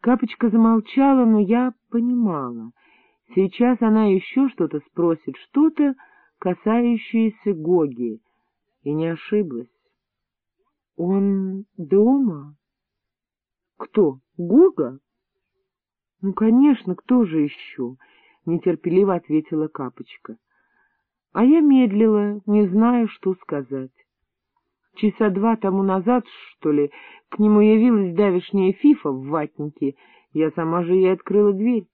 Капочка замолчала, но я понимала. Сейчас она еще что-то спросит, что-то, касающееся Гоги, и не ошиблась. — Он дома? — Кто? Гога? — Ну, конечно, кто же еще? — нетерпеливо ответила Капочка. А я медлила, не зная, что сказать. Часа два тому назад, что ли, к нему явилась давишняя фифа в ватнике, я сама же ей открыла дверь.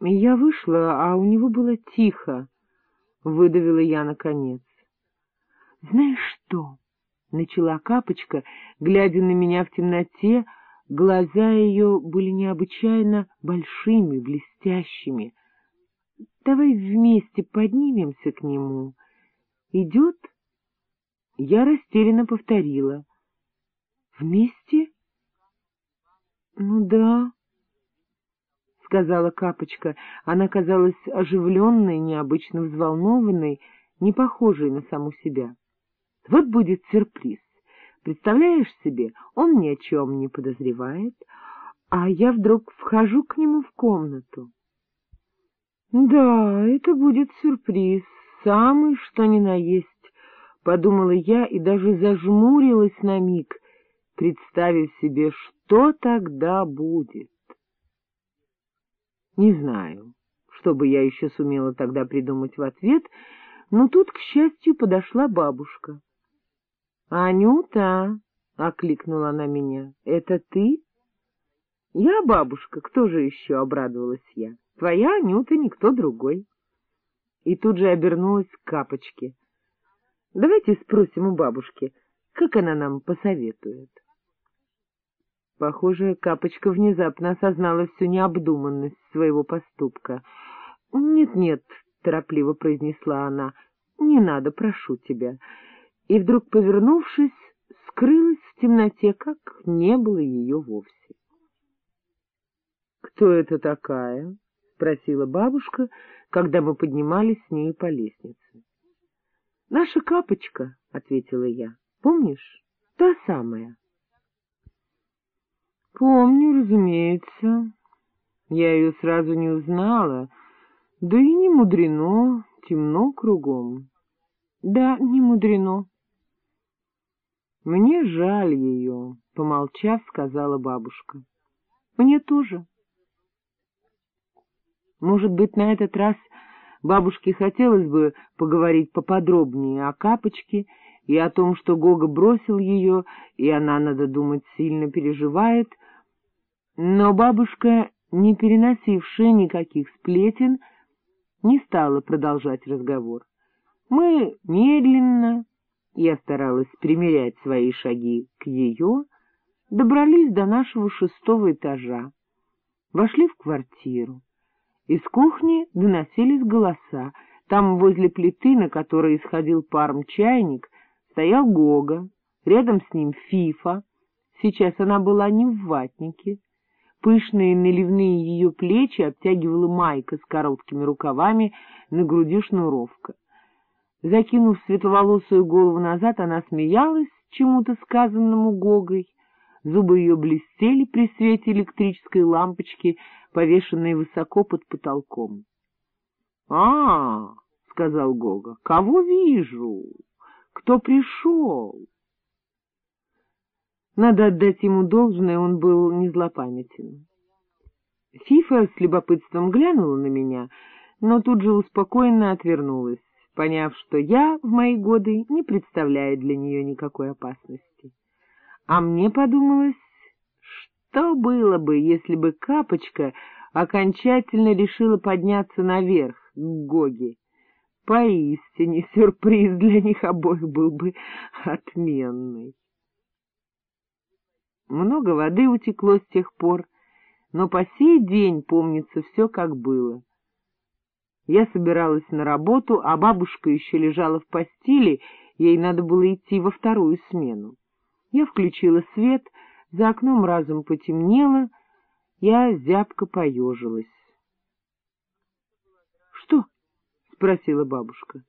Я вышла, а у него было тихо, — выдавила я наконец. — Знаешь что? — начала Капочка, глядя на меня в темноте, глаза ее были необычайно большими, блестящими. — Давай вместе поднимемся к нему. Идет? Я растерянно повторила. — Вместе? — Ну да, — сказала Капочка. Она казалась оживленной, необычно взволнованной, не похожей на саму себя. — Вот будет сюрприз. Представляешь себе, он ни о чем не подозревает, а я вдруг вхожу к нему в комнату. — Да, это будет сюрприз, самый что ни на есть, — подумала я и даже зажмурилась на миг, представив себе, что тогда будет. Не знаю, что бы я еще сумела тогда придумать в ответ, но тут, к счастью, подошла бабушка. — Анюта! — окликнула она меня. — Это ты? — Я, бабушка, кто же еще? — обрадовалась я. — Твоя Анюта, никто другой. И тут же обернулась к капочке. — Давайте спросим у бабушки, как она нам посоветует. Похоже, Капочка внезапно осознала всю необдуманность своего поступка. «Нет, — Нет-нет, — торопливо произнесла она, — не надо, прошу тебя. И вдруг, повернувшись, скрылась в темноте, как не было ее вовсе. — Кто это такая? — спросила бабушка, когда мы поднимались с ней по лестнице. — Наша Капочка, — ответила я. — Помнишь? Та самая. — Помню, разумеется. Я ее сразу не узнала, да и не мудрено, темно кругом. Да, не мудрено. Мне жаль ее, — помолчав, сказала бабушка. Мне тоже. Может быть, на этот раз бабушке хотелось бы поговорить поподробнее о Капочке и о том, что Гога бросил ее, и она, надо думать, сильно переживает, но бабушка, не переносившая никаких сплетен, не стала продолжать разговор. Мы медленно, я старалась примерять свои шаги к ее, добрались до нашего шестого этажа, вошли в квартиру. Из кухни доносились голоса. Там, возле плиты, на которой исходил паром чайник, стоял Гога, рядом с ним Фифа. Сейчас она была не в ватнике. Пышные наливные ее плечи обтягивала майка с короткими рукавами, на груди шнуровка. Закинув светловолосую голову назад, она смеялась чему-то сказанному Гогой. Зубы ее блестели при свете электрической лампочки, повешенной высоко под потолком. — А, — сказал Гога, — кого вижу? Кто пришел? Надо отдать ему должное, он был не злопамятен. Фифа с любопытством глянула на меня, но тут же успокоенно отвернулась, поняв, что я в мои годы не представляю для нее никакой опасности. А мне подумалось, что было бы, если бы Капочка окончательно решила подняться наверх, к Гоге. Поистине сюрприз для них обоих был бы отменный. Много воды утекло с тех пор, но по сей день помнится все, как было. Я собиралась на работу, а бабушка еще лежала в постели, ей надо было идти во вторую смену. Я включила свет — за окном разом потемнело, я зябко поежилась. — Что? — спросила бабушка.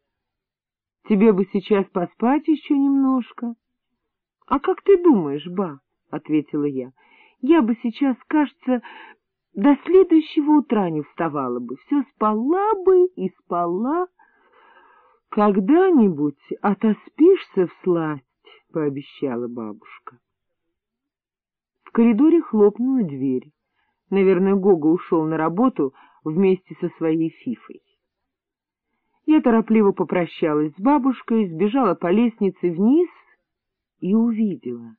— Тебе бы сейчас поспать еще немножко. — А как ты думаешь, ба? — ответила я. — Я бы сейчас, кажется, до следующего утра не вставала бы, все спала бы и спала. Когда-нибудь отоспишься всласть, — пообещала бабушка. В коридоре хлопнула дверь. Наверное, Гога ушел на работу вместе со своей фифой. Я торопливо попрощалась с бабушкой, сбежала по лестнице вниз и увидела.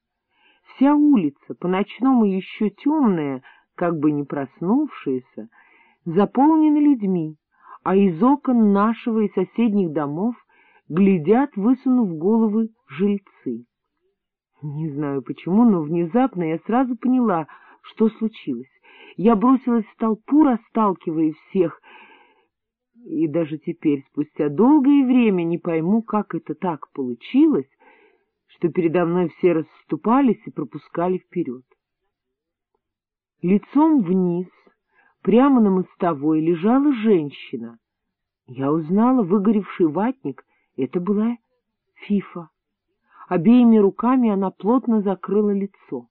Вся улица, по-ночному еще темная, как бы не проснувшаяся, заполнена людьми, а из окон нашего и соседних домов глядят, высунув головы, жильцы. Не знаю почему, но внезапно я сразу поняла, что случилось. Я бросилась в толпу, расталкивая всех, и даже теперь, спустя долгое время, не пойму, как это так получилось, что передо мной все расступались и пропускали вперед. Лицом вниз, прямо на мостовой, лежала женщина. Я узнала выгоревший ватник, это была Фифа. Обеими руками она плотно закрыла лицо.